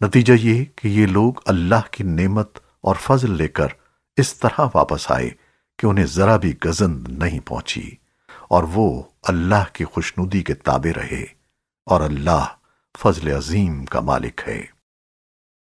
نتیجہ یہ کہ یہ لوگ اللہ کی نعمت اور فضل لے کر اس طرح واپس آئے کہ انہیں ذرا بھی گزند نہیں پہنچی اور وہ اللہ کی خوشنودی کے تابع رہے اور اللہ فضل عظیم کا مالک ہے۔